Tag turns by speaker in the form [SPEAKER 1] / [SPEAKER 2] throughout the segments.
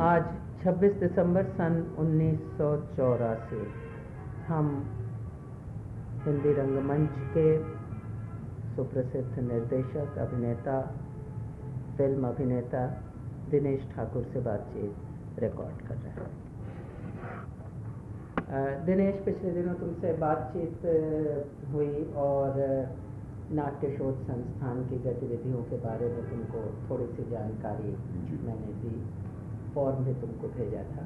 [SPEAKER 1] आज 26 दिसंबर सन उन्नीस सौ चौरासी। हम हिंदी रंगमंच के सुप्रसिद्ध निर्देशक अभिनेता फ़िल्म अभिनेता दिनेश ठाकुर से बातचीत रिकॉर्ड कर रहे हैं। दिनेश पिछले दिनों तुमसे बातचीत हुई और नाट्य शोध संस्थान की गतिविधियों के बारे में तुमको थोड़ी सी जानकारी मैंने दी। फॉर्म भी तुमको भेजा था।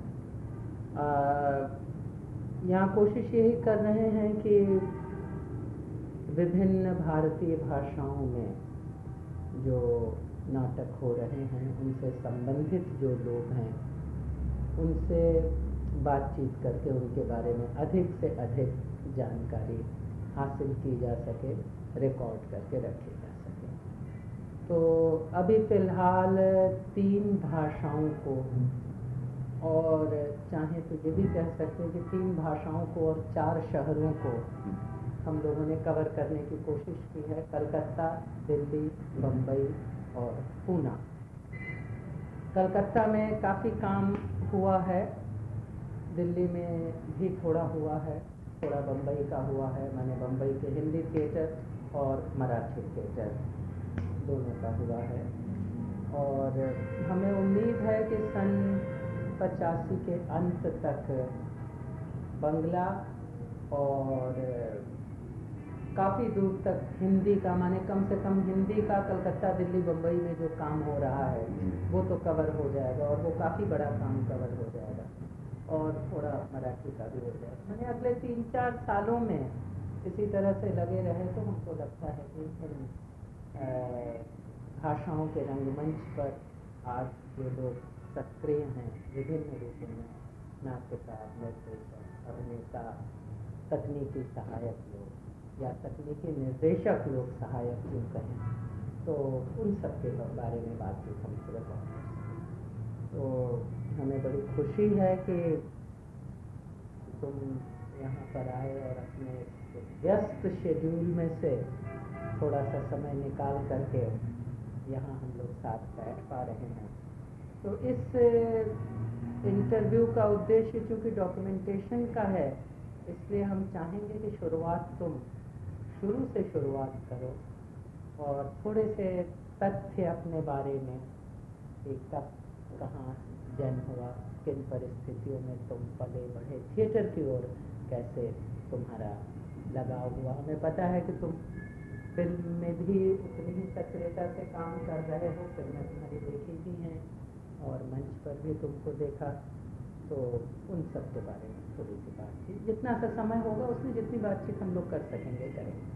[SPEAKER 1] यहाँ कोशिश यही कर रहे हैं कि विभिन्न भारतीय भाषाओं में जो नाटक हो रहे हैं, उनसे संबंधित जो लोग हैं, उनसे बातचीत करके उनके बारे में अधिक से अधिक जानकारी हासिल की जा सके रिकॉर्ड करके रखी जा सके तो अभी फ़िलहाल तीन भाषाओं को और चाहे तो ये भी कह सकते हैं कि तीन भाषाओं को और चार शहरों को हम लोगों ने कवर करने की कोशिश की है, कलकत्ता, दिल्ली बम्बई और पूना। कलकत्ता में काफ़ी काम हुआ है, दिल्ली में भी थोड़ा हुआ है, थोड़ा बम्बई का हुआ है, मैंने बम्बई के हिंदी थिएटर और मराठी थिएटर। दोनों का हुआ है। और हमें उम्मीद है कि सन पचासी के अंत तक बंगला और काफ़ी दूर तक हिंदी का, माने कम से कम हिंदी का कलकत्ता, दिल्ली बम्बई में जो काम हो रहा है, वो तो कवर हो जाएगा और वो काफ़ी बड़ा काम कवर हो जाएगा और थोड़ा मराठी का भी हो जाएगा। मैंने अगले तीन चार सालों में इसी तरह से लगे रहे तो हमको लगता है कि भाषाओं के रंगमंच पर आज जो लोग सक्रिय हैं, विभिन्न रूपों में नाट्यकार निर्देशक अभिनेता, तकनीकी सहायक लोग या तकनीकी निर्देशक लोग सहायक क्यों कहें तो उन सब के बारे में बातचीत हम शुरू तो हमें बड़ी खुशी है कि तुम यहाँ पर आए और अपने व्यस्त शेड्यूल में से थोड़ा सा समय निकाल करके यहाँ हम लोग साथ बैठ पा रहे हैं। तो इस इंटरव्यू का उद्देश्य चूँकि डॉक्यूमेंटेशन का है, इसलिए हम चाहेंगे कि शुरुआत तुम शुरू से शुरुआत करो और थोड़े से तथ्य अपने बारे में कि कब कहाँ जन्म हुआ, किन परिस्थितियों में तुम पले बढ़े थिएटर की ओर कैसे तुम्हारा लगाव हुआ। हमें पता है कि तुम फ़िल्म में भी उतनी ही सक्रियता से काम कर रहे हो फ़िल्में तुम्हारी देखी भी हैं और मंच पर भी तुमको देखा तो उन सब के बारे में थोड़ी सी बातचीत। जितना सा समय होगा उसमें जितनी बातचीत हम लोग कर सकेंगे करेंगे।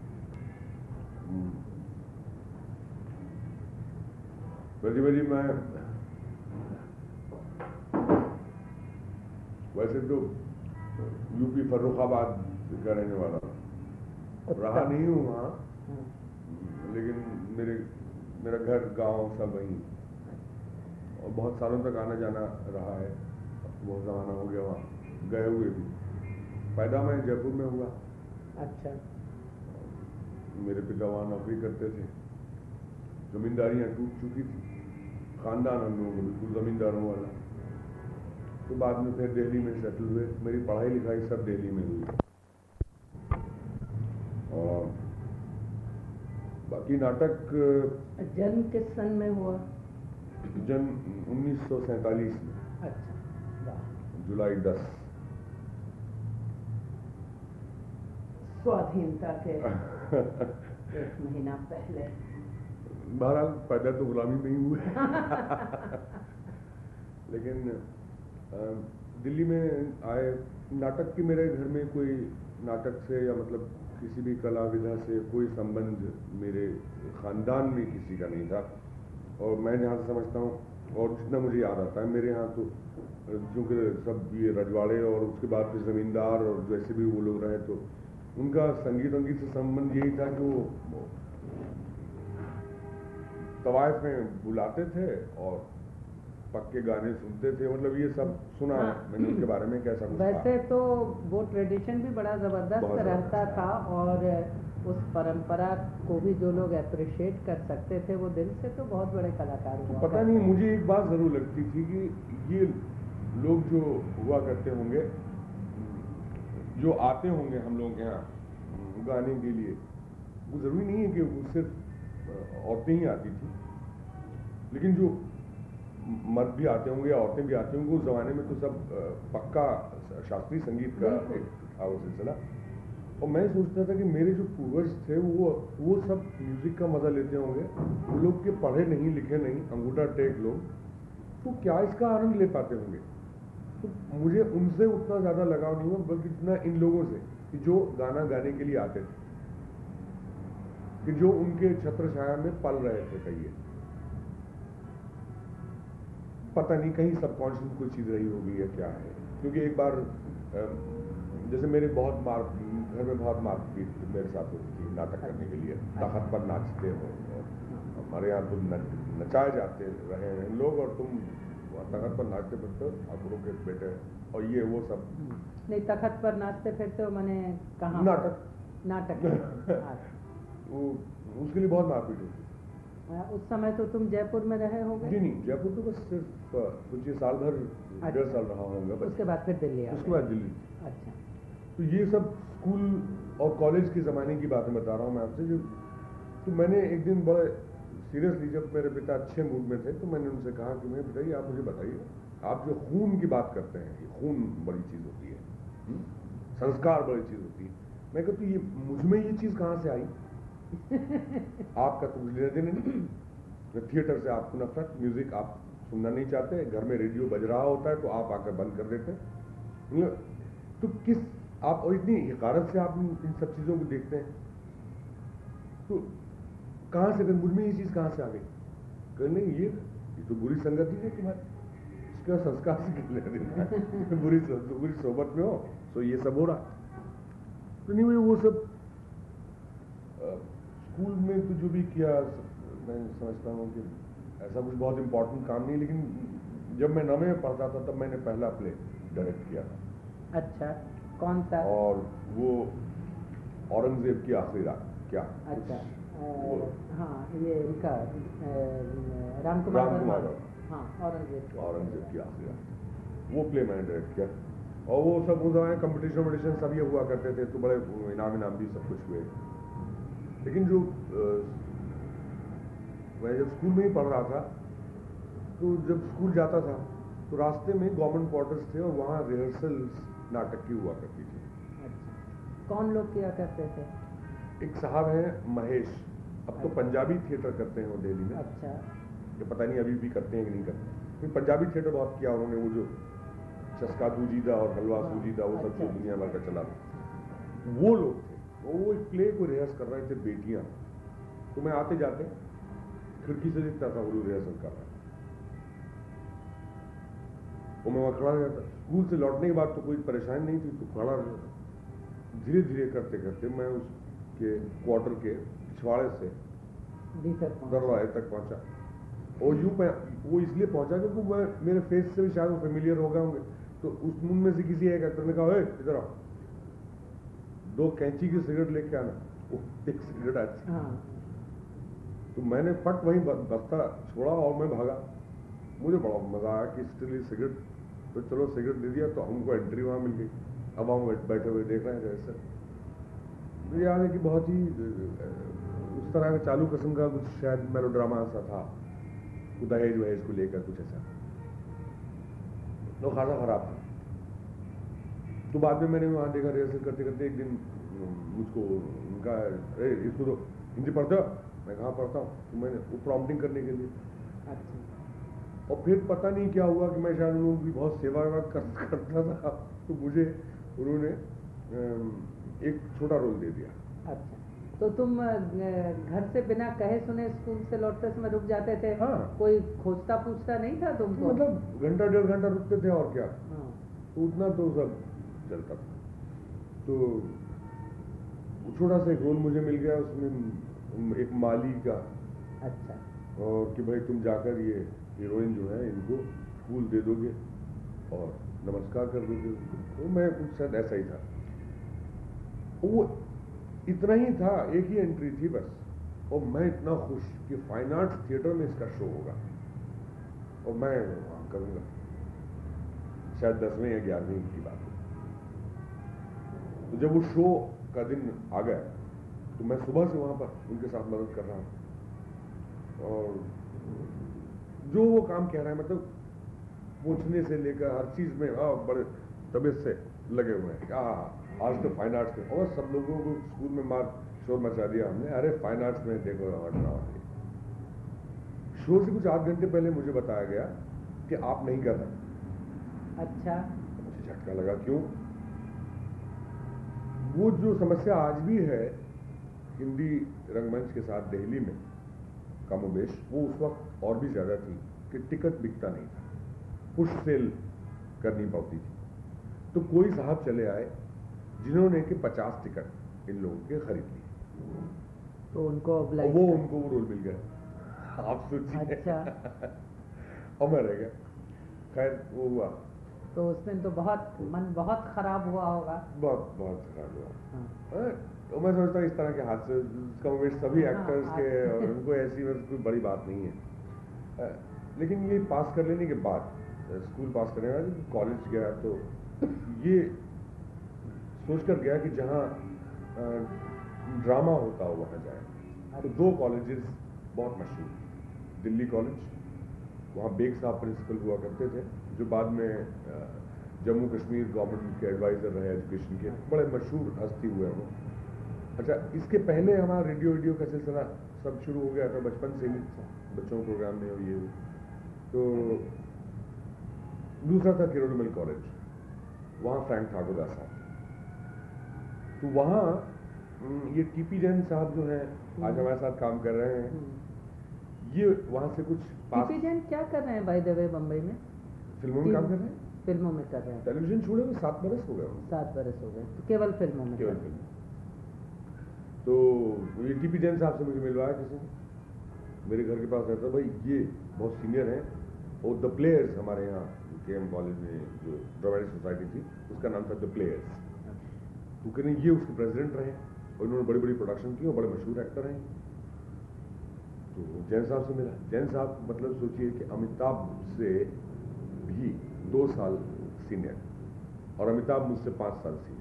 [SPEAKER 2] प्रतिभा मैं वैसे तो यूपी फर्रुखाबाद का रहने वाला। रहा नहीं हूँ वहाँ। लेकिन मेरे मेरा घर गाँव सब वहीं। और बहुत सालों तक आना जाना रहा है। बहुत ज़माना हो गया वहाँ। गए हुए भी। पैदा मैं जयपुर में हुआ।
[SPEAKER 1] अच्छा।
[SPEAKER 2] मेरे पिता वहाँ नौकरी करते थे। जमींदारियाँ टूट चुकी थी। खानदान हम लोगों को बिल्कुल ज़मींदारों वाला। तो बाद में फिर दिल्ली में सेटल हुए। मेरी पढ़ाई लिखाई सब दिल्ली में हुई। और बाकी नाटक
[SPEAKER 1] जन्म किस सन में हुआ?
[SPEAKER 2] जन्म उन्नीस में।
[SPEAKER 1] अच्छा
[SPEAKER 2] जुलाई दस।
[SPEAKER 1] स्वाधीनता के एक महीना पहले।
[SPEAKER 2] बहरहाल पैदा तो गुलामी में ही हुए। लेकिन दिल्ली में आए नाटक की मेरे घर में कोई नाटक से या मतलब किसी भी कला विधा से कोई संबंध मेरे ख़ानदान में किसी का नहीं था। और मैं जहाँ से समझता हूँ, और जितना मुझे याद आता है, मेरे यहाँ तो चूँकि सब ये रजवाड़े और उसके बाद फिर ज़मींदार और जैसे भी वो लोग रहे तो उनका संगीत संगीत से संबंध यही था कि वो तवायफ में बुलाते थे और पक्के गाने सुनते थे मतलब ये सब सुना हाँ, मैंने उनके बारे में कैसा
[SPEAKER 1] वैसे तो वो ट्रेडिशन भी बड़ा ज़बरदस्त रहता था और उस परंपरा को भी जो लोग अप्रिशिएट कर सकते थे वो दिल से तो बहुत बड़े कलाकार हुआ
[SPEAKER 2] पता नहीं मुझे एक बात ज़रूर लगती थी कि ये लोग जो हुआ करते होंगे जो आते होंगे हम लोग यहाँ गाने के लिए वो ज़रूरी नहीं है कि वो सिर्फ़ औरतें ही आती थी लेकिन जो मर्द भी आते होंगे औरतें भी आती होंगी। उस ज़माने में तो सब पक्का शास्त्रीय संगीत का एक था वो सिलसिला। और मैं सोचता था कि मेरे जो पूर्वज थे वो वो सब म्यूज़िक का मज़ा लेते होंगे। वो लोग के पढ़े नहीं लिखे नहीं अंगूठा टेक लोग तो क्या इसका आनंद ले पाते होंगे? तो मुझे उनसे उतना ज़्यादा लगाव नहीं हुआ बल्कि इतना इन लोगों से कि जो गाना गाने के लिए आते थे। कि जो उनके छत्र छाया में पल रहे थे कहिए। पता नहीं कहीं सबकॉन्शियस कोई चीज़ रही होगी या क्या है। क्योंकि एक बार जैसे मेरे बहुत मार घर में बहुत मार मारपीट मेरे साथ होती थी नाटक करने के लिए। तखत पर नाचते हो हमारे यहाँ तो नचाए जाते रहे हैं लोग और तुम तखत पर नाचते फिरते हो ठाकुरों के बेटे और ये वो सब।
[SPEAKER 1] नहीं तखत पर नाचते फिरते हो मैंने कहा।
[SPEAKER 2] नाटक।
[SPEAKER 1] नाटक।
[SPEAKER 2] वो उसके लिए बहुत मारपीट होती
[SPEAKER 1] उस समय तो तुम जयपुर में रहे होगे।
[SPEAKER 2] जी नहीं जयपुर तो बस सिर्फ़ कुछ साल भर अच्छा। डेढ़ साल रहा होगा बस।
[SPEAKER 1] उसके बाद फिर दिल्ली
[SPEAKER 2] उसके बाद दिल्ली।
[SPEAKER 1] अच्छा।
[SPEAKER 2] तो ये सब स्कूल और कॉलेज के ज़माने की बातें बता रहा हूँ मैं आपसे जो तो मैंने एक दिन बड़े सीरियसली जब मेरे पिता अच्छे मूड में थे तो मैंने उनसे कहा कि मैं बताइए आप मुझे बताइए आप जो खून की बात करते हैं ये खून बड़ी चीज़ होती है संस्कार बड़ी चीज़ होती है। मैं कहती ये मुझमें ये चीज़ कहाँ से आई? आपका तो मुझे लेना देना नहीं। थिएटर से आपको नफरत म्यूज़िक आप सुनना नहीं चाहते घर में रेडियो बज रहा होता है तो आप आकर बंद कर देते हैं। तो किस आप और इतनी हिकारत से आप इन सब चीज़ों को देखते हैं। तो कहाँ से मुझमें ये चीज़ कहाँ से आ गई? कह नहीं ये ये तो बुरी संगति है तुम्हारी इसका संस्कार से कितने दिन बुरी बुरी सोबत में हो तो ये सब हो रहा तो नहीं वो सब स्कूल में तो जो भी किया मैं समझता हूँ कि ऐसा कुछ बहुत इम्पोर्टेंट काम नहीं लेकिन जब मैं नवे में पढ़ता था तब मैंने पहला प्ले डायरेक्ट किया था।
[SPEAKER 1] अच्छा कौन सा?
[SPEAKER 2] और वो औरंगज़ेब की आखिरी रात क्या?
[SPEAKER 1] अच्छा हाँ ये इनका राम कुमार
[SPEAKER 2] कुमार
[SPEAKER 1] हाँ औरंगज़ेब
[SPEAKER 2] औरंगज़ेब की आखिरी रात। वो प्ले मैंने डायरेक्ट किया। और वो सब उस समय कंपटीशन वम्पटिशन सब ये हुआ करते थे तो बड़े इनाम इनाम भी सब कुछ हुए। लेकिन जो मैं जब स्कूल में ही पढ़ रहा था तो जब स्कूल जाता था तो रास्ते में गवर्नमेंट क्वार्टर्स थे और वहाँ रिहर्सल नाटक की हुआ करती थी।
[SPEAKER 1] अच्छा। कौन लोग किया करते थे?
[SPEAKER 2] एक साहब हैं महेश। अब तो अच्छा। पंजाबी थिएटर करते हैं वो दिल्ली में।
[SPEAKER 1] अच्छा।
[SPEAKER 2] ये पता नहीं अभी भी करते हैं कि नहीं करते क्योंकि पंजाबी थिएटर बहुत किया उन्होंने वो जो चस्का सूजीदा और हलवा हाँ, सूजीदा वो सब अच्छा। दुनिया भर का चला। वो लोग वो एक प्ले को रिहर्स कर रहे थे बेटियाँ। तो मैं आते जाते खिड़की से दिखता था वो रिहर्सल कर रहा वो मैं वहाँ खड़ा रहता स्कूल से लौटने के बाद तो कोई परेशानी नहीं थी तो खड़ा रहता धीरे धीरे करते करते मैं उसके क्वार्टर के पिछवाड़े से दरवाजे तक पहुँचा। और यूँ मैं वो इसलिए पहुँचा क्योंकि मैं मेरे फेस से भी शायद वो फेमिलियर हो गए होंगे। तो उस मुन में से किसी एक एक्टर ने कहा इधर आओ। दो कैंची की सिगरेट लेके आना वो एक सिगरेट आई हाँ। तो मैंने फट वहीं बस्ता छोड़ा और मैं भागा। मुझे बड़ा मज़ा आया कि स्टिल सिगरेट तो चलो सिगरेट दे दिया तो हमको एंट्री वहाँ मिल गई। अब हम बैठे हुए देख रहे हैं जैसे। मुझे याद है कि बहुत ही उस तरह का चालू किस्म का कुछ शायद मेलो ड्रामा सा था। दहेज वहेज को लेकर कुछ ऐसा। तो खासा खराब था। तो बाद में मैंने वहाँ देखा रिहर्सल करते करते एक दिन मुझको उनका अरे इसको तो हिंदी पढ़ते मैं कहाँ पढ़ता हूँ? तो मैंने वो प्रॉम्प्टिंग करने के लिए। अच्छा। और फिर पता नहीं क्या हुआ कि मैं शायद उन लोगों की बहुत सेवा वेवा कर, करता था तो मुझे उन्होंने एक छोटा रोल दे दिया।
[SPEAKER 1] अच्छा। तो तुम घर से बिना कहे सुने स्कूल से लौटते समय रुक जाते थे?
[SPEAKER 2] हाँ।
[SPEAKER 1] कोई खोजता पूछता नहीं था तुमको?
[SPEAKER 2] मतलब घंटा डेढ़ घंटा रुकते थे और क्या? हाँ। तो उतना तो सब चलता था। तो छोटा सा एक रोल मुझे मिल गया उसमें एक माली का।
[SPEAKER 1] अच्छा।
[SPEAKER 2] और कि भाई तुम जाकर ये हीरोइन जो है इनको फूल दे दोगे और नमस्कार कर दोगे तो मैं कुछ शायद ऐसा ही था। वो इतना ही था एक ही एंट्री थी बस। और मैं इतना खुश कि फाइन आर्ट थिएटर में इसका शो होगा। और मैं वहाँ करूँगा। शायद दसवें या ग्यारहवीं की बात तो जब वो शो का दिन आ गया तो मैं सुबह से वहाँ पर उनके साथ मदद कर रहा हूँ। और जो वो काम कह रहा है मतलब पूछने से लेकर हर चीज़ में आ, बड़े तबियत से लगे हुए हैं आ, आज तो फाइन आर्ट्स में और सब लोगों को स्कूल में मार शोर मचा दिया हमने। अरे फाइन आर्ट्स में देखो ड्रामा शो से कुछ आध घंटे पहले मुझे बताया गया कि आप नहीं कर रहे।
[SPEAKER 1] अच्छा।
[SPEAKER 2] मुझे झटका लगा क्यों? वो जो समस्या आज भी है हिंदी रंगमंच के साथ दिल्ली में कमोबेश वो उस वक्त और भी ज़्यादा थी कि टिकट बिकता नहीं था। पुश सेल करनी पड़ती थी। तो कोई साहब चले आए जिन्होंने कि 50 टिकट इन लोगों के खरीद लिए।
[SPEAKER 1] तो उनको
[SPEAKER 2] वो उनको वो रोल मिल गया। आप सोचिए।
[SPEAKER 1] अच्छा।
[SPEAKER 2] और मैं रह गया। खैर वो हुआ।
[SPEAKER 1] तो उसमें तो बहुत मन बहुत खराब हुआ होगा।
[SPEAKER 2] बहुत बहुत खराब हुआ।
[SPEAKER 1] हाँ।
[SPEAKER 2] हाँ, तो मैं समझता हूँ इस तरह के हादसे कमोबेश सभी
[SPEAKER 1] हाँ,
[SPEAKER 2] एक्टर्स के
[SPEAKER 1] हाँ।
[SPEAKER 2] और उनको ऐसी में कोई बड़ी बात नहीं है। लेकिन ये पास कर लेने के बाद स्कूल पास करने के बाद कॉलेज गया तो ये सोचकर गया कि जहाँ ड्रामा होता हो वहाँ जाए। तो दो कॉलेजेस बहुत मशहूर दिल्ली कॉलेज वहाँ बेग साहब प्रिंसिपल हुआ करते थे, जो बाद में जम्मू कश्मीर गवर्नमेंट के एडवाइजर रहे एजुकेशन के, बड़े मशहूर हस्ती हुए वो। अच्छा इसके पहले हमारा रेडियो वीडियो का सिलसिला सब शुरू हो गया था बचपन से ही, बच्चों प्रोग्राम में ये। तो दूसरा था किरोडमल कॉलेज वहाँ फ्रैंक ठाकुरदास साहब तो वहाँ ये टीपी जैन साहब जो हैं, आज हमारे साथ काम कर रहे हैं।
[SPEAKER 1] हम्म।
[SPEAKER 2] ये वहाँ से कुछ
[SPEAKER 1] जैन क्या कर रहे हैं बाय द वे बम्बई में?
[SPEAKER 2] फ़िल्मों में काम कर रहे हैं?
[SPEAKER 1] फ़िल्मों में कर रहे हैं।
[SPEAKER 2] टेलीविज़न छोड़े हुए सात बरस हो गए
[SPEAKER 1] सात बरस हो गए। तो केवल फ़िल्मों में
[SPEAKER 2] केवल
[SPEAKER 1] हैं।
[SPEAKER 2] फ़िल्म तो ये टीपी जैन साहब से मुझे मिलवाया किसी ने। मेरे घर के पास रहता भाई ये बहुत सीनियर हैं। और द प्लेयर्स हमारे यहाँ के एम कॉलेज में जो ड्रामेटिक सोसाइटी थी उसका नाम था द प्लेयर्स तो कह रहे हैं, ये उसके प्रेसिडेंट रहे और इन्होंने बड़ी बड़ी प्रोडक्शन की और बड़े मशहूर एक्टर हैं। तो जैन साहब से मिला। जैन साहब मतलब सोचिए कि अमिताभ से भी दो साल सीनियर और अमिताभ मुझसे पाँच साल सीनियर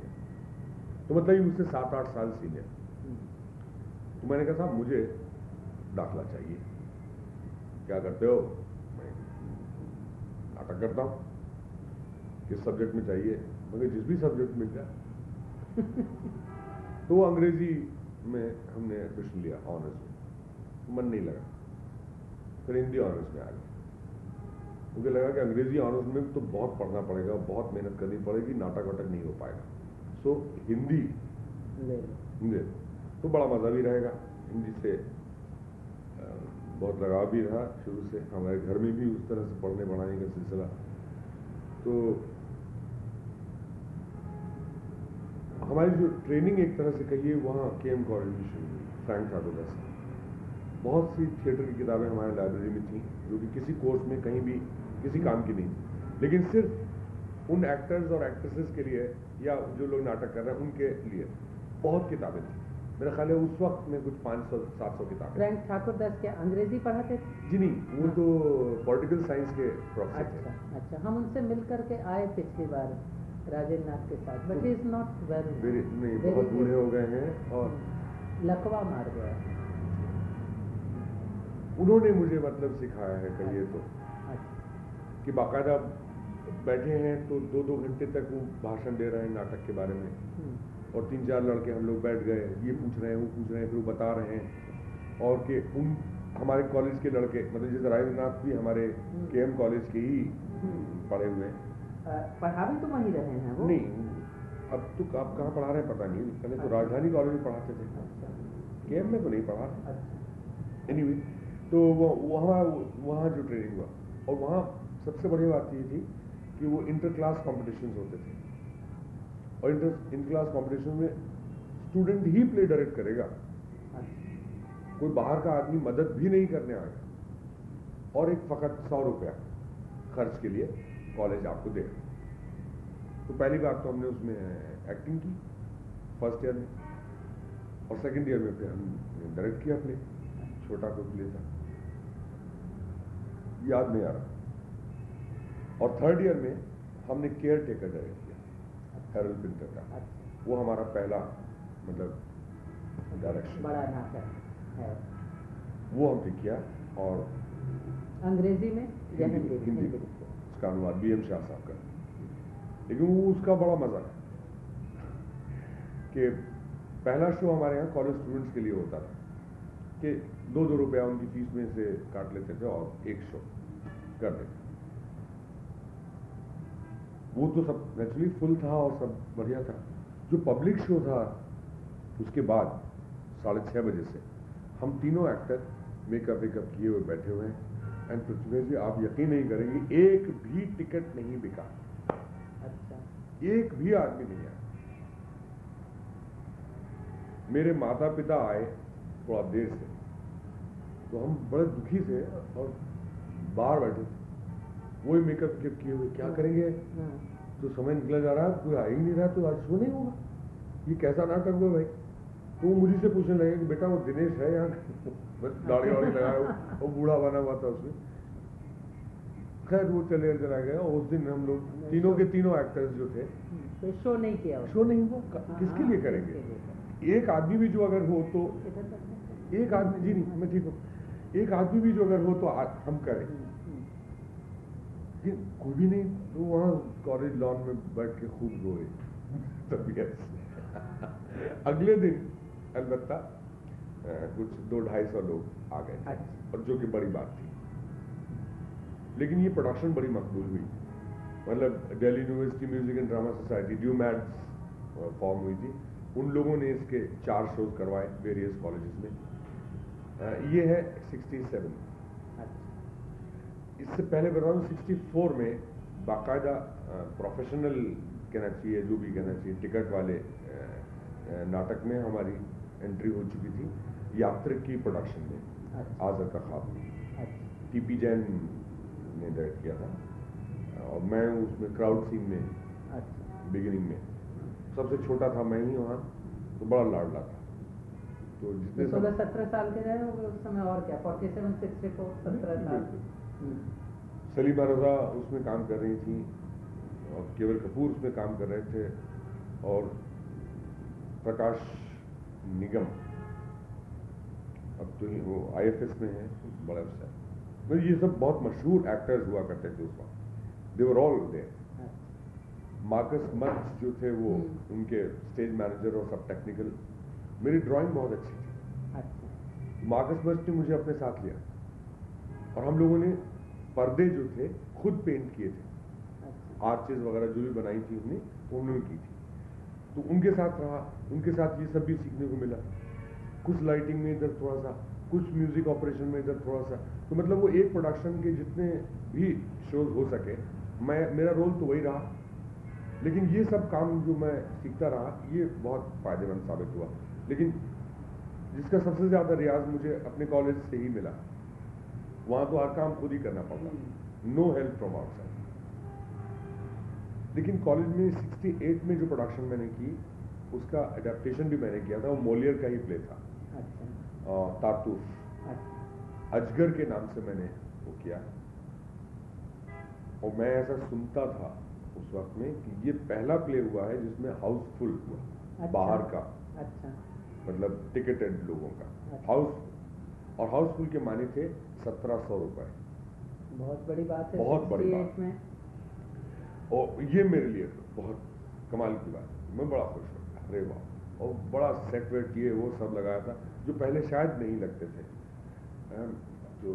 [SPEAKER 2] तो मतलब ये मुझसे सात, आठ साल सीनियर। तो मैंने कहा, साहब, मुझे दाखला चाहिए। क्या करते हो? मैं नाटक करता हूँ। किस सब्जेक्ट में चाहिए? मगर जिस भी सब्जेक्ट में जाए तो अंग्रेज़ी में हमने एडमिशन लिया ऑनर्स में। मन नहीं लगा। फिर हिंदी ऑनर्स में आ गए। मुझे लगा कि अंग्रेज़ी ऑनर्स में तो बहुत पढ़ना पड़ेगा बहुत मेहनत करनी पड़ेगी नाटक वाटक नहीं हो पाएगा। सो हिंदी हिंदी तो बड़ा मज़ा भी रहेगा। हिंदी से बहुत लगाव भी रहा शुरू से। हमारे घर में भी उस तरह से पढ़ने पढ़ाने का सिलसिला। तो हमारी जो ट्रेनिंग एक तरह से कहिए वहाँ के एम कॉलेज में शुरू हुई फ्रैंक ठाकुर से बहुत सी थिएटर की किताबें हमारे लाइब्रेरी में थी जो कि किसी कोर्स में कहीं भी किसी काम की नहीं थी। लेकिन सिर्फ़ उन एक्टर्स और एक्ट्रेसेस के लिए या जो लोग नाटक कर रहे हैं उनके लिए बहुत किताबें थी। मेरा ख्याल है उस वक्त में कुछ पाँच सौ सात सौ किताबें
[SPEAKER 1] ठाकुर दास क्या अंग्रेज़ी पढ़ाते थे?
[SPEAKER 2] जी नहीं वो तो पॉलिटिकल साइंस के प्रोफेसर थे।
[SPEAKER 1] अच्छा अच्छा हम उनसे मिल करके आए पिछली बार राजेंद्र नाथ के साथ बट इज़ नॉट वेल
[SPEAKER 2] नहीं बहुत बूढ़े हो गए हैं और
[SPEAKER 1] लकवा मार गया।
[SPEAKER 2] उन्होंने मुझे मतलब सिखाया है कहिए तो
[SPEAKER 1] अच्छा।
[SPEAKER 2] कि बाकायदा बैठे हैं तो दो दो घंटे तक वो भाषण दे रहे हैं नाटक के बारे में।
[SPEAKER 1] हम्म,
[SPEAKER 2] और तीन चार लड़के हम लोग बैठ गए ये पूछ रहे हैं वो पूछ रहे हैं फिर वो बता रहे हैं। और कि उन हमारे कॉलेज के लड़के मतलब जैसे राजेंद्रनाथ भी हमारे के एम कॉलेज के ही
[SPEAKER 1] हम्म।
[SPEAKER 2] पढ़े हुए। हैं
[SPEAKER 1] पढ़ा भी तो वहीं रहे हैं वो?
[SPEAKER 2] नहीं अब तो आप कहाँ पढ़ा रहे हैं पता नहीं। पहले तो
[SPEAKER 1] अच्छा।
[SPEAKER 2] राजधानी कॉलेज में पढ़ाते थे।
[SPEAKER 1] अच्छा।
[SPEAKER 2] के एम में तो नहीं पढ़ा।
[SPEAKER 1] अच्छा।
[SPEAKER 2] एनीवे तो वहाँ वहाँ जो ट्रेनिंग हुआ। और वहाँ सबसे बड़ी बात ये थी कि वो इंटर क्लास कॉम्पिटिशन होते थे। और इंटर इंटर क्लास कॉम्पिटिशन में स्टूडेंट ही प्ले डायरेक्ट करेगा। कोई बाहर का आदमी मदद भी नहीं करने आएगा और एक फ़कत सौ रुपया खर्च के लिए कॉलेज आपको दे तो पहली बात तो हमने उसमें एक्टिंग की फ़र्स्ट ईयर में। और सेकंड ईयर में फिर हम डायरेक्ट किया प्ले छोटा कोई प्ले था। याद नहीं आ रहा। और थर्ड ईयर में हमने केयर टेकर डायरेक्ट किया हैरल पिंटर का।
[SPEAKER 1] अच्छा।
[SPEAKER 2] वो हमारा पहला मतलब डायरेक्शन
[SPEAKER 1] बड़ा नाटक है।
[SPEAKER 2] वो हमने किया और
[SPEAKER 1] अंग्रेज़ी
[SPEAKER 2] में हिंदी
[SPEAKER 1] हिंदी
[SPEAKER 2] में? उसका अनुवाद बी एम शाह साहब का। लेकिन वो उसका बड़ा मज़ा है कि पहला शो हमारे यहाँ कॉलेज स्टूडेंट्स के लिए होता था। कि दो दो रुपया उनकी फ़ीस में से काट लेते थे और एक शो कर देते वो तो सब नेचुरली फुल था और सब बढ़िया था। जो पब्लिक शो था उसके बाद साढ़े छः बजे से हम तीनों एक्टर मेकअप वेकअप किए हुए बैठे हुए हैं। एंड पृथ्वी जी आप यकीन नहीं करेंगे एक भी टिकट नहीं बिका।
[SPEAKER 1] अच्छा।
[SPEAKER 2] एक भी आदमी नहीं आया। मेरे माता पिता आए थोड़ा देर से। तो हम बड़े दुखी थे और बाहर बैठे। थे वही मेकअप वेकअप किए हुए क्या करेंगे?
[SPEAKER 1] हाँ,
[SPEAKER 2] तो समय निकला जा रहा है कोई आ ही नहीं रहा तो आज शो नहीं होगा। ये कैसा नाटक हुआ भाई? तो वो मुझे से पूछने लगे कि बेटा वो दिनेश है यहाँ? बस दाढ़ी वाड़ी लगाया हुआ, वो बूढ़ा बना हुआ था उसमें। खैर वो चले चला गया। और उस दिन हम लोग तीनों के तीनों एक्टर्स जो थे
[SPEAKER 1] हम्म, तो शो नहीं किया
[SPEAKER 2] शो नहीं हुआ।
[SPEAKER 1] हाँ,
[SPEAKER 2] किसके
[SPEAKER 1] हाँ,
[SPEAKER 2] लिए करेंगे? एक आदमी भी जो अगर हो तो। एक आदमी जी नहीं मैं ठीक हूँ। एक आदमी भी जो अगर हो तो हम करें। लेकिन कोई भी नहीं तो वहाँ कॉलेज लॉन में बैठ के खूब रोए। तबीयत अगले दिन अलबत्ता कुछ दो ढाई सौ लोग आ गए
[SPEAKER 1] अच्छा।
[SPEAKER 2] और जो कि बड़ी बात थी। लेकिन ये प्रोडक्शन बड़ी मकबूल हुई। मतलब Delhi university music and drama society DUMATS form हुई थी। उन लोगों ने इसके चार शोज़ करवाए वेरियस कॉलेजेस में। ये है 67
[SPEAKER 1] अच्छा।
[SPEAKER 2] इससे पहले बता दूँ 64 में बाकायदा प्रोफेशनल कहना चाहिए जो भी कहना चाहिए टिकट वाले नाटक में हमारी एंट्री हो चुकी थी यात्रिक की प्रोडक्शन में
[SPEAKER 1] अच्छा।
[SPEAKER 2] आजर का
[SPEAKER 1] अच्छा।
[SPEAKER 2] टीपी जैन ने डायरेक्ट किया था और मैं उसमें क्राउड सीन में
[SPEAKER 1] अच्छा।
[SPEAKER 2] बिगिनिंग में। सबसे छोटा था मैं ही वहाँ तो बड़ा लाडला था। तो जितने
[SPEAKER 1] तो सोलह सत्रह साल के रहे होंगे उस समय और क्या? फोर्टी सेवन सिक्सटी फोर सत्रह साल।
[SPEAKER 2] सलीमा रजा उसमें काम कर रही थी और केवल कपूर उसमें काम कर रहे थे और प्रकाश निगम। अब तो ये वो आईएफएस में है बड़ा अफसर मतलब ये सब बहुत मशहूर एक्टर्स हुआ करते थे उस वक्त। दे वर ऑल देयर
[SPEAKER 1] अच्छा
[SPEAKER 2] मार्कस मर्च जो थे वो
[SPEAKER 1] हम्म।
[SPEAKER 2] उनके स्टेज मैनेजर और सब टेक्निकल मेरी ड्राइंग बहुत अच्छी थी।
[SPEAKER 1] अच्छा।
[SPEAKER 2] मार्कस मर्च ने मुझे अपने साथ लिया। और हम लोगों ने पर्दे जो थे खुद पेंट किए थे।
[SPEAKER 1] अच्छा।
[SPEAKER 2] आर्चेज वगैरह जो भी बनाई थी उन्होंने उन्होंने की थी। तो उनके साथ रहा उनके साथ ये सब भी सीखने को मिला। कुछ लाइटिंग में इधर थोड़ा सा कुछ म्यूज़िक ऑपरेशन में इधर थोड़ा सा तो मतलब वो एक प्रोडक्शन के जितने भी शोज़ हो सके मैं मेरा रोल तो वही रहा। लेकिन ये सब काम जो मैं सीखता रहा ये बहुत फ़ायदेमंद साबित हुआ। लेकिन जिसका सबसे ज़्यादा रियाज मुझे अपने कॉलेज से ही मिला वहाँ तो हर काम खुद ही करना पड़ता। नो हेल्प फ्रॉम आउटसाइड लेकिन कॉलेज में 68 में जो प्रोडक्शन मैंने की उसका अडेप्टेशन भी मैंने किया था वो मोलियर का ही प्ले था।
[SPEAKER 1] अच्छा।
[SPEAKER 2] तारतूफ
[SPEAKER 1] अच्छा।
[SPEAKER 2] अजगर के नाम से मैंने वो किया। और मैं ऐसा सुनता था उस वक्त में कि ये पहला प्ले हुआ है जिसमें हाउसफुल हुआ
[SPEAKER 1] अच्छा।
[SPEAKER 2] बाहर का।
[SPEAKER 1] अच्छा।
[SPEAKER 2] मतलब टिकटेड लोगों का।
[SPEAKER 1] अच्छा।
[SPEAKER 2] हाउस और हाउसफुल के माने थे सत्रह सौ रुपए।
[SPEAKER 1] बहुत बड़ी बात है।
[SPEAKER 2] बहुत बड़ी बात।
[SPEAKER 1] में
[SPEAKER 2] और ये मेरे लिए तो बहुत कमाल की बात है। मैं बड़ा खुश हुआ अरे वाह। और बड़ा सेट वेट ये वो सब लगाया था जो पहले शायद नहीं लगते थे। तो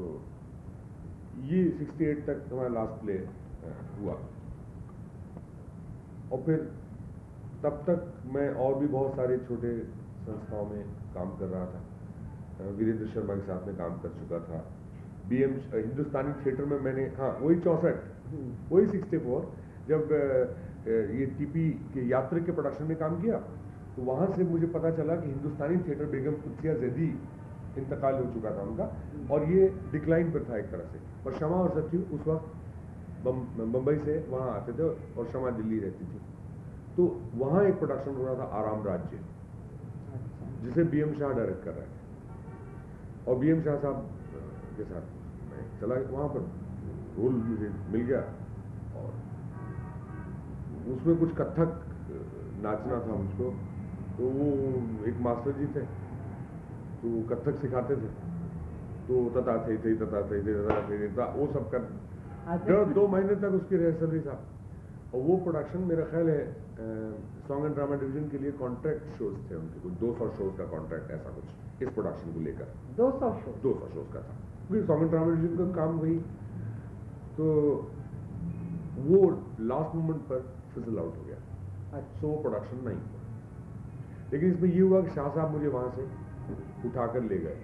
[SPEAKER 2] ये 68 तक हमारा लास्ट प्ले हुआ। और फिर तब तक मैं और भी बहुत सारे छोटे संस्थाओं में काम कर रहा था। वीरेंद्र शर्मा के साथ में काम कर चुका था। बीएम हिंदुस्तानी थिएटर में मैंने हाँ वही चौसठ, वही सिक्सटी फोर जब ये टीपी के यात्री के प्रोडक्शन में काम किया तो वहाँ से मुझे पता चला कि हिंदुस्तानी थिएटर बेगम कुत्सिया जैदी इंतकाल हो चुका था उनका, और ये डिक्लाइन पर था एक तरह से। और शमा और सत्यु उस वक्त मुंबई से वहाँ आते थे और शमा दिल्ली रहती थी। तो वहाँ एक प्रोडक्शन हो रहा था आराम राज्य। जिसे बी एम शाह डायरेक्ट कर रहे थे और बी एम शाह साहब के साथ मैं चला वहाँ पर रोल मुझे मिल गया। और उसमें कुछ कथक नाचना था मुझको। तो वो एक मास्टर जी थे तो कथक सिखाते थे। तो तथा थे थे तथा थे थे तथा थे वो सब कर दो, महीने तक उसकी रिहर्सल ही था। और वो प्रोडक्शन मेरा ख्याल है सॉन्ग एंड ड्रामा डिवीज़न के लिए कॉन्ट्रैक्ट शोज़ थे उनके कुछ 200 शोज़ का कॉन्ट्रैक्ट ऐसा कुछ इस प्रोडक्शन को लेकर।
[SPEAKER 1] 200 शो
[SPEAKER 2] 200 शोज़ का था। क्योंकि सॉन्ग एंड ड्रामा डिवीज़न का काम वही। तो वो लास्ट मोमेंट पर फिजल आउट हो गया।
[SPEAKER 1] अच्छा।
[SPEAKER 2] सो वो प्रोडक्शन नहीं हुआ। लेकिन इसमें ये हुआ कि शाह साहब मुझे वहाँ से उठाकर ले गए।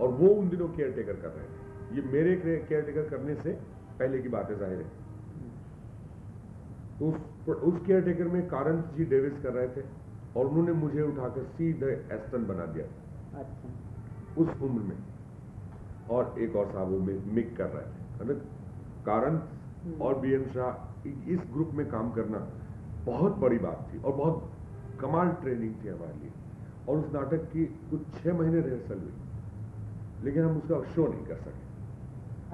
[SPEAKER 2] और वो उन दिनों केयर टेकर कर रहे थे। ये मेरे केयर टेकर करने से पहले की बात है ज़ाहिर है। उस, उस केयर टेकर में कारंत जी डेविस कर रहे थे और उन्होंने मुझे उठाकर सीधे एस्टन बना दिया।
[SPEAKER 1] अच्छा।
[SPEAKER 2] उस उम्र में। और एक और साहब वो मिक कर रहे थे मतलब कारंत
[SPEAKER 1] हम्म।
[SPEAKER 2] और बी एम शाह इस ग्रुप में काम करना बहुत बड़ी बात थी और बहुत कमाल ट्रेनिंग थी हमारे लिए। और उस नाटक की कुछ छह महीने रिहर्सल हुई। लेकिन हम उसका शो नहीं कर सके।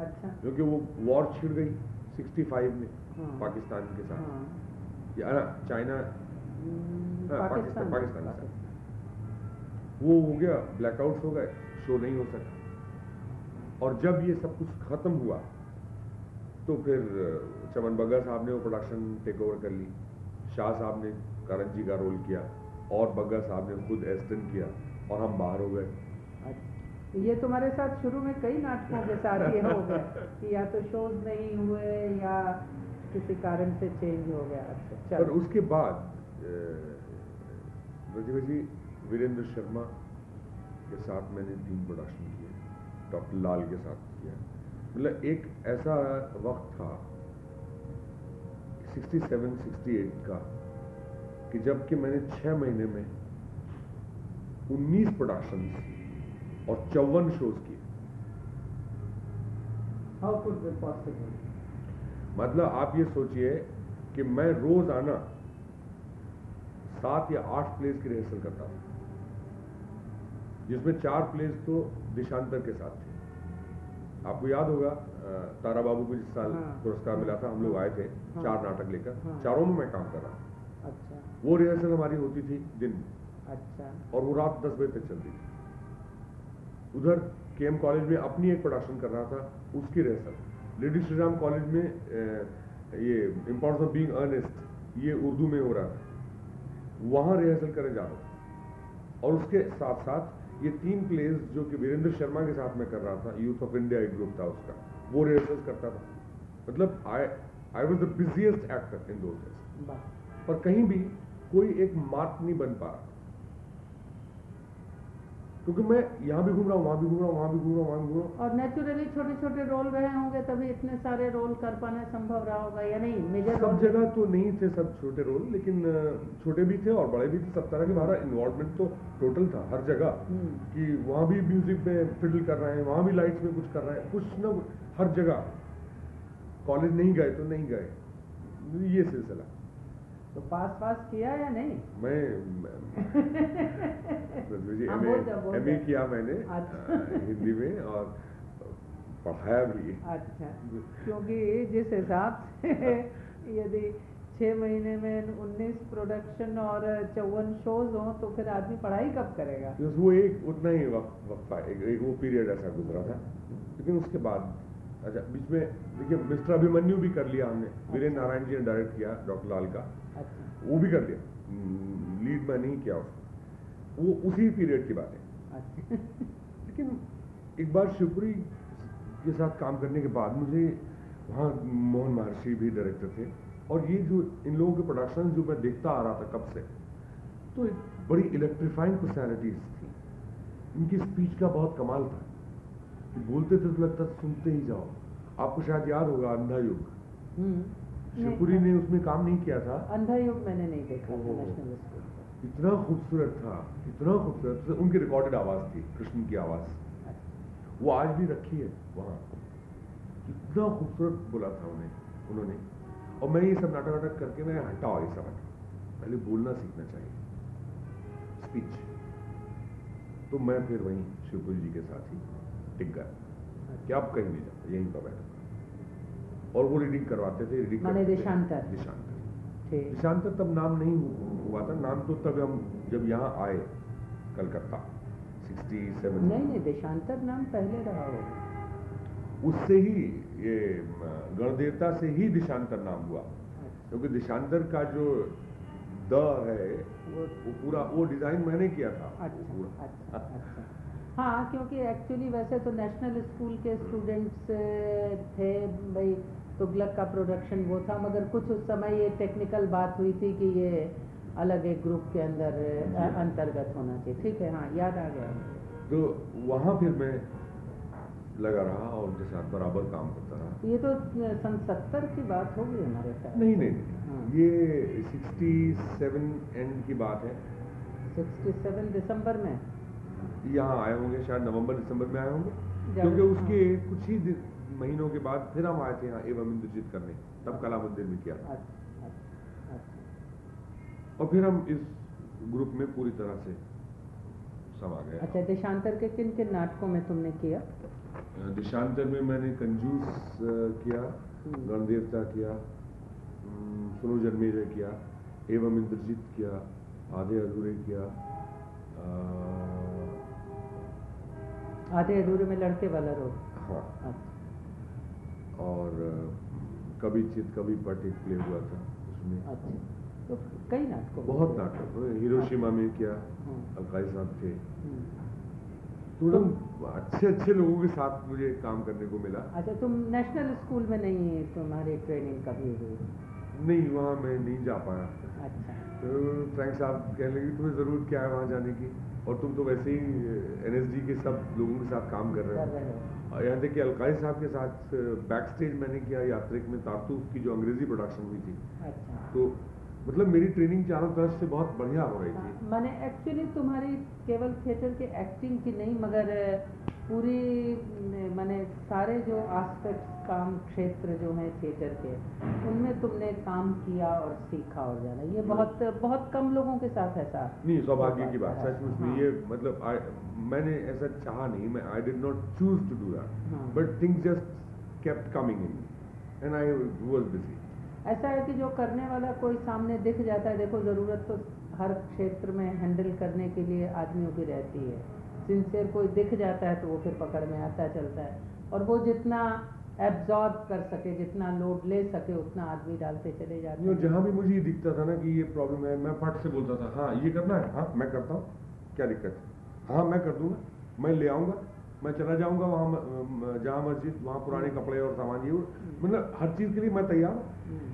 [SPEAKER 1] अच्छा।
[SPEAKER 2] क्योंकि वो वॉर छिड़ गई 65 में। पाकिस्तान के साथ।
[SPEAKER 1] हाँ।
[SPEAKER 2] या चाइना।
[SPEAKER 1] हम्म,
[SPEAKER 2] हाँ,
[SPEAKER 1] पाकिस्तान
[SPEAKER 2] पाकिस्तान। के साथ। वो हो गया ब्लैकआउट्स हो गए शो नहीं हो सका। और जब ये सब कुछ खत्म हुआ तो फिर चमन बग्गा साहब ने वो प्रोडक्शन टेक ओवर कर ली। शाह साहब ने करण जी का रोल किया और बग्गा साहब ने खुद एस्टन किया और हम बाहर हो गए।
[SPEAKER 1] अच्छा ये तुम्हारे साथ शुरू में कई नाटकों के साथ ये हो गया कि या तो शोज़ नहीं हुए या किसी कारण से चेंज हो गया अच्छा
[SPEAKER 2] पर उसके बाद जी वीरेंद्र शर्मा के साथ मैंने तीन प्रोडक्शन किए डॉक्टर लाल के साथ किया। मतलब एक ऐसा वक्त था 67 68 का कि जबकि मैंने छह महीने में 19 प्रोडक्शन और चौवन शोज़ किए।
[SPEAKER 1] हाउ कुड बी पॉसिबल
[SPEAKER 2] मतलब आप ये सोचिए कि मैं रोज आना सात या आठ प्लेस की रिहर्सल करता था जिसमें चार प्लेस तो दिशांतर के साथ थे। आपको याद होगा तारा बाबू को जिस साल
[SPEAKER 1] हाँ।
[SPEAKER 2] पुरस्कार मिला था हम लोग आए थे
[SPEAKER 1] हाँ।
[SPEAKER 2] चार नाटक लेकर।
[SPEAKER 1] हाँ।
[SPEAKER 2] चारों में मैं काम कर रहा था
[SPEAKER 1] अच्छा।
[SPEAKER 2] वो रिहर्सल हमारी होती थी दिन। में
[SPEAKER 1] अच्छा।
[SPEAKER 2] और वो रात दस बजे तक चलती थी। उधर के कॉलेज में अपनी एक प्रोडक्शन कर रहा था उसकी rehearsal lady Shri Ram college में ये इम्पोर्टेंस ऑफ़ बीइंग अर्नेस्ट ये उर्दू में हो रहा था वहाँ रिहर्सल करने जा रहा और उसके साथ साथ ये तीन प्लेस जो कि वीरेंद्र शर्मा के साथ में कर रहा था यूथ ऑफ़ इंडिया एक ग्रुप था उसका वो रिहर्सल करता था। मतलब I I was the biggest actor in दो पर कहीं भी कोई एक मार्क नहीं बन पा रहा। क्योंकि मैं यहाँ भी घूम रहा हूँ वहाँ भी घूम रहा हूँ वहाँ भी घूम रहा हूँ वहाँ भी घूम रहा हूँ।
[SPEAKER 1] और नेचुरली छोटे छोटे रोल रहे होंगे तभी इतने सारे रोल कर पाना संभव रहा होगा या नहीं? मेजर
[SPEAKER 2] सब जगह तो नहीं थे सब छोटे रोल लेकिन छोटे भी थे और बड़े भी थे। सब तरह के हमारा इन्वॉल्वमेंट तो टोटल था हर जगह।
[SPEAKER 1] हम्म,
[SPEAKER 2] कि वहाँ भी म्यूज़िक में फिडल कर रहे हैं वहाँ भी लाइट्स में कुछ कर रहे हैं कुछ ना हर जगह। कॉलेज नहीं गए तो नहीं गए। ये सिलसिला।
[SPEAKER 1] तो पास पास किया या नहीं?
[SPEAKER 2] मैं
[SPEAKER 1] हाँ,
[SPEAKER 2] एम
[SPEAKER 1] बोल
[SPEAKER 2] ए किया मैंने
[SPEAKER 1] अच्छा।
[SPEAKER 2] हिंदी में और पढ़ाया भी।
[SPEAKER 1] अच्छा क्योंकि जिस हिसाब से यदि छह महीने में उन्नीस प्रोडक्शन और चौवन शोज़ हो तो फिर आदमी पढ़ाई कब करेगा?
[SPEAKER 2] वो एक उतना ही वक्त वक्फा एक, एक वो पीरियड ऐसा गुजरा था। लेकिन उसके बाद अच्छा बीच में देखिए मिस्टर अभिमन्यु भी कर लिया हमने। वीरेंद्र नारायण जी ने डायरेक्ट किया डॉक्टर लाल का।
[SPEAKER 1] अच्छा।
[SPEAKER 2] वो भी कर लिया लीड में नहीं किया उसको। वो उसी पीरियड की बात है।
[SPEAKER 1] अच्छा।
[SPEAKER 2] लेकिन एक बार शिवपुरी के साथ काम करने के बाद मुझे वहाँ मोहन महर्षि भी डायरेक्टर थे। और ये जो इन लोगों के प्रोडक्शन जो मैं देखता आ रहा था कब से तो एक बड़ी इलेक्ट्रीफाइंग पर्सनैलिटीज थी। इनकी स्पीच का बहुत कमाल था। बोलते थे तो लगता सुनते ही जाओ। आपको शायद याद होगा अंधा युग।
[SPEAKER 1] हम्म,
[SPEAKER 2] शिवपुरी ने उसमें काम नहीं किया था।
[SPEAKER 1] अंधा युग मैंने नहीं देखा
[SPEAKER 2] इतना खूबसूरत था इतना खूबसूरत। उनकी रिकॉर्डेड आवाज़ थी कृष्ण की आवाज़।
[SPEAKER 1] अच्छा,
[SPEAKER 2] वो आज भी रखी है वहाँ। इतना खूबसूरत बोला था उन्हें उन्होंने। और मैं ये सब नाटक वाटक करके मैं हटाओ ये सब। पहले बोलना सीखना चाहिए। स्पीच तो मैं फिर वहीं शिवपुरी जी के साथ ही टिक गया कि अब कहीं नहीं जाता यहीं पर बैठा। और वो रीडिंग करवाते थे रीडिंग
[SPEAKER 1] माने देशांतर?
[SPEAKER 2] देशांतर देशांतर तब नाम नहीं हुआ था। नाम तो तब हम जब यहाँ आए कलकत्ता। 67
[SPEAKER 1] नहीं नहीं देशांतर नाम पहले रहा होगा।
[SPEAKER 2] उससे ही ये गणदेवता से ही देशांतर नाम हुआ। क्योंकि देशांतर का जो द है
[SPEAKER 1] वो
[SPEAKER 2] वो पूरा वो डिज़ाइन मैंने किया था।
[SPEAKER 1] अच्छा
[SPEAKER 2] पूरा
[SPEAKER 1] अच्छा अच्छा। हाँ क्योंकि एक्चुअली वैसे तो नेशनल स्कूल के स्टूडेंट्स थे भाई तुगलक का प्रोडक्शन वो था मगर कुछ उस समय ये टेक्निकल बात हुई थी कि ये अलग एक ग्रुप के अंदर अंतर्गत होना चाहिए। ठीक है हाँ याद आ गया।
[SPEAKER 2] तो वहाँ फिर मैं लगा रहा और उनके साथ बराबर काम करता रहा।
[SPEAKER 1] ये तो सन सत्तर की बात होगी हमारे साथ।
[SPEAKER 2] नहीं नहीं नहीं।
[SPEAKER 1] हाँ।
[SPEAKER 2] ये 67 एंड की बात है।
[SPEAKER 1] सिक्सटी सेवन दिसंबर में?
[SPEAKER 2] यहाँ आए होंगे शायद नवंबर दिसंबर में आए होंगे। क्योंकि उसके कुछ ही महीनों के बाद फिर हम आए थे यहाँ एवं इंद्रजीत करने। तब कला मंदिर में किया था।
[SPEAKER 1] अच्छा अच्छा अच्छा।
[SPEAKER 2] और फिर हम इस ग्रुप में पूरी तरह से समा गए।
[SPEAKER 1] अच्छा देशांतर के किन किन नाटकों में तुमने किया?
[SPEAKER 2] देशांतर में मैंने कंजूस किया
[SPEAKER 1] हम्म।
[SPEAKER 2] गणदेवता किया सुनो जन्मेजय किया एवं इंद्रजीत किया आधे अधूरे किया अ,
[SPEAKER 1] आधे अधूरे में लड़के वाला रोल।
[SPEAKER 2] हाँ।
[SPEAKER 1] अच्छा
[SPEAKER 2] और कभी चित कभी पट एक प्ले हुआ था उसमें।
[SPEAKER 1] अच्छा। तो कई नाटकों
[SPEAKER 2] बहुत नाटक हिरोशिमा में किया
[SPEAKER 1] हाँ,
[SPEAKER 2] अलकाई साहब थे।
[SPEAKER 1] हम्म।
[SPEAKER 2] तो एकदम अच्छे अच्छे लोगों के साथ मुझे काम करने को मिला।
[SPEAKER 1] अच्छा तुम नेशनल स्कूल में नहीं तुम्हारी ट्रेनिंग कभी हुई
[SPEAKER 2] नहीं वहाँ मैं नहीं जा पाया।
[SPEAKER 1] अच्छा।
[SPEAKER 2] तो फ्रैंक साहब कहने लगे तुम्हें ज़रूरत क्या है वहाँ जाने की? और तुम तो वैसे ही एनएसडी के सब लोगों के साथ काम कर रहे हो। और यहाँ देखिए कि अलकाई साहब के साथ बैक स्टेज मैंने किया यात्रिक में तारतूफ की जो अंग्रेज़ी प्रोडक्शन हुई थी।
[SPEAKER 1] अच्छा।
[SPEAKER 2] तो मतलब मेरी ट्रेनिंग चारों तरफ़ से बहुत बढ़िया हो रही
[SPEAKER 1] हाँ,
[SPEAKER 2] थी
[SPEAKER 1] मैंने एक्चुअली तुम्हारी केवल थिएटर के एक्टिंग की नहीं मगर पूरी मैंने सारे जो आस्पेक्ट काम क्षेत्र जो हैं थिएटर के उनमें तुमने काम किया और सीखा और जाना ये बहुत बहुत कम लोगों के साथ ऐसा
[SPEAKER 2] नहीं सौभाग्य की बात। सचमुच में
[SPEAKER 1] हाँ।
[SPEAKER 2] ये मतलब I, मैंने ऐसा चाहा नहीं मैं I did not choose to do that. But things just kept coming in and I was busy
[SPEAKER 1] ऐसा है कि जो करने वाला कोई सामने दिख जाता है देखो ज़रूरत तो हर क्षेत्र में हैंडल करने के लिए आदमियों की रहती है सिंसियर कोई दिख जाता है तो वो फिर पकड़ में आता चलता है। और वो जितना एब्जॉर्ब कर सके जितना लोड ले सके उतना आदमी डालते चले जाते हैं।
[SPEAKER 2] जहाँ भी मुझे ये दिखता था ना कि ये प्रॉब्लम है मैं फट से बोलता था हाँ ये करना है? हाँ मैं करता हूँ। क्या दिक्कत है? हाँ मैं कर दूँगा। मैं ले आऊँगा। मैं चला जाऊँगा वहाँ जहाँ मस्जिद वहाँ पुराने कपड़े और सामान ये मतलब हर चीज़ के लिए मैं तैयार हूँ।
[SPEAKER 1] हम्म।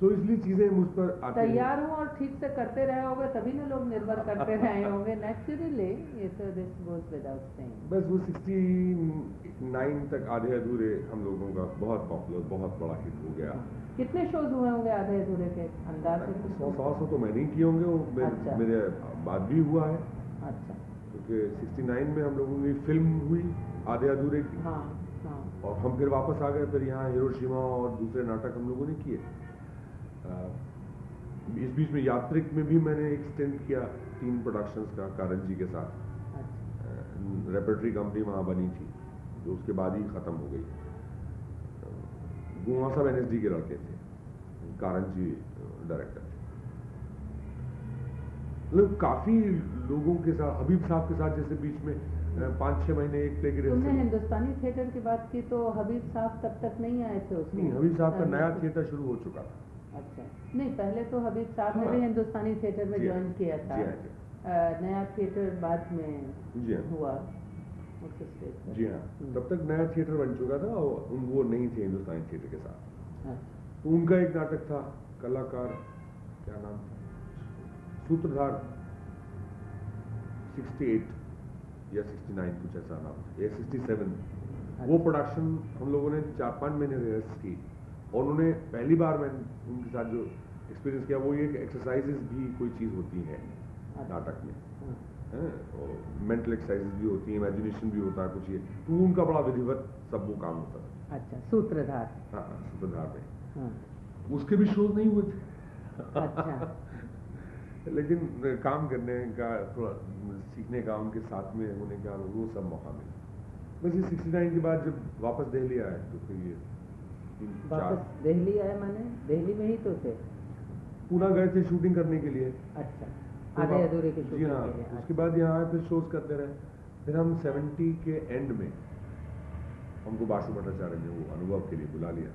[SPEAKER 2] सो इसलिए चीज़ें मुझ पर
[SPEAKER 1] तैयार हूँ और ठीक से करते रहे होगे तभी ना लोग निर्भर करते रहे होंगे। नेचुरली ये तो दिस गोज विदाउट सेइंग
[SPEAKER 2] बस वो 69 तक आधे अधूरे हम लोगों का बहुत पॉपुलर बहुत बड़ा हिट हो गया।
[SPEAKER 1] कितने शोज़ हुए होंगे आधे अधूरे के? अंदाज से
[SPEAKER 2] सौ सौ सौ तो मैंने ही किए होंगे वो मेरे,
[SPEAKER 1] अच्छा।
[SPEAKER 2] मेरे बाद भी हुआ है।
[SPEAKER 1] अच्छा।
[SPEAKER 2] क्योंकि 69 में हम लोगों की फ़िल्म हुई आधे अधूरे की।
[SPEAKER 1] हाँ हाँ।
[SPEAKER 2] और हम फिर वापस आ गए फिर यहाँ हिरोशिमा और दूसरे नाटक हम लोगों ने किए। इस बीच में यात्रिक में भी मैंने एक स्टेंट किया तीन प्रोडक्शंस का कारन जी के साथ।
[SPEAKER 1] अच्छा।
[SPEAKER 2] रेपर्टरी कंपनी वहाँ बनी थी जो उसके बाद ही ख़त्म हो गई। वहाँ सब एन के लड़के थे कारन जी डायरेक्टर थे। मतलब काफ़ी लोगों के साथ हबीब साहब के साथ जैसे बीच में पाँच छः महीने एक प्ले की
[SPEAKER 1] तुमने हिंदुस्तानी थिएटर की बात की तो हबीब साहब तब तक नहीं आए थे उसमें
[SPEAKER 2] नहीं हबीब साहब का नया थिएटर शुरू हो चुका था।
[SPEAKER 1] अच्छा। नहीं पहले तो हबीब साहब ने
[SPEAKER 2] हाँ।
[SPEAKER 1] भी हिंदुस्तानी थिएटर में
[SPEAKER 2] हाँ,
[SPEAKER 1] ज्वाइन किया था।
[SPEAKER 2] जी हाँ, जी।
[SPEAKER 1] नया थिएटर बाद में
[SPEAKER 2] जी हाँ।
[SPEAKER 1] हुआ
[SPEAKER 2] जी हाँ।
[SPEAKER 1] हम्म,
[SPEAKER 2] तब तक नया थिएटर बन चुका था और वो नहीं थे हिंदुस्तानी थिएटर के साथ।
[SPEAKER 1] अच्छा,
[SPEAKER 2] तो उनका एक नाटक था कलाकार क्या नाम था? सूत्रधार। 68 या 69 कुछ ऐसा नाम या 67 वो प्रोडक्शन हम लोगों ने चार पाँच महीने रिहर्स की। और उन्होंने पहली बार मैं उनके साथ जो एक्सपीरियंस किया वो ये कि एक्सरसाइजेस भी कोई चीज़ होती है नाटक में।
[SPEAKER 1] हाँ,
[SPEAKER 2] और मेंटल एक्सरसाइजेस भी होती हैं इमेजिनेशन भी होता है कुछ ये। तो उनका बड़ा विधिवत सब वो काम होता था।
[SPEAKER 1] अच्छा सूत्रधार।
[SPEAKER 2] हाँ हाँ सूत्रधार में।
[SPEAKER 1] हाँ।
[SPEAKER 2] उसके भी शोज़ नहीं हुए थे।
[SPEAKER 1] अच्छा।
[SPEAKER 2] लेकिन काम करने का थोड़ा सीखने का उनके साथ में होने का वो सब मौका मिला। बस ये सिक्सटी नाइन के बाद जब वापस दिल्ली आए तो फिर ये
[SPEAKER 1] वापस दिल्ली आए मैंने? दिल्ली में ही तो थे।
[SPEAKER 2] पूना गए थे शूटिंग करने के लिए।
[SPEAKER 1] अच्छा। आधे अधूरे की
[SPEAKER 2] जी हाँ उसके बाद यहाँ आए फिर शोज़ करते रहे। फिर हम सेवेंटी के एंड में हमको बासु भट्टाचार्य ने वो अनुभव के लिए बुला लिया।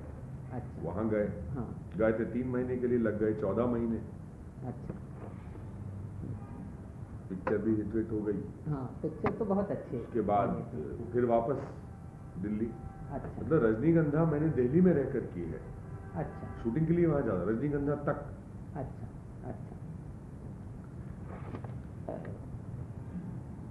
[SPEAKER 1] अच्छा।
[SPEAKER 2] वहाँ गए।
[SPEAKER 1] हाँ।
[SPEAKER 2] गए थे तीन महीने के लिए लग गए चौदह महीने।
[SPEAKER 1] अच्छा।
[SPEAKER 2] पिक्चर भी हिट हिट हो गई।
[SPEAKER 1] हाँ पिक्चर तो बहुत अच्छी
[SPEAKER 2] उसके बाद फिर वापस दिल्ली।
[SPEAKER 1] अच्छा।
[SPEAKER 2] मतलब रजनीगंधा मैंने दिल्ली में रहकर की है।
[SPEAKER 1] अच्छा।
[SPEAKER 2] शूटिंग के लिए वहाँ जाता रजनीगंधा तक।
[SPEAKER 1] अच्छा।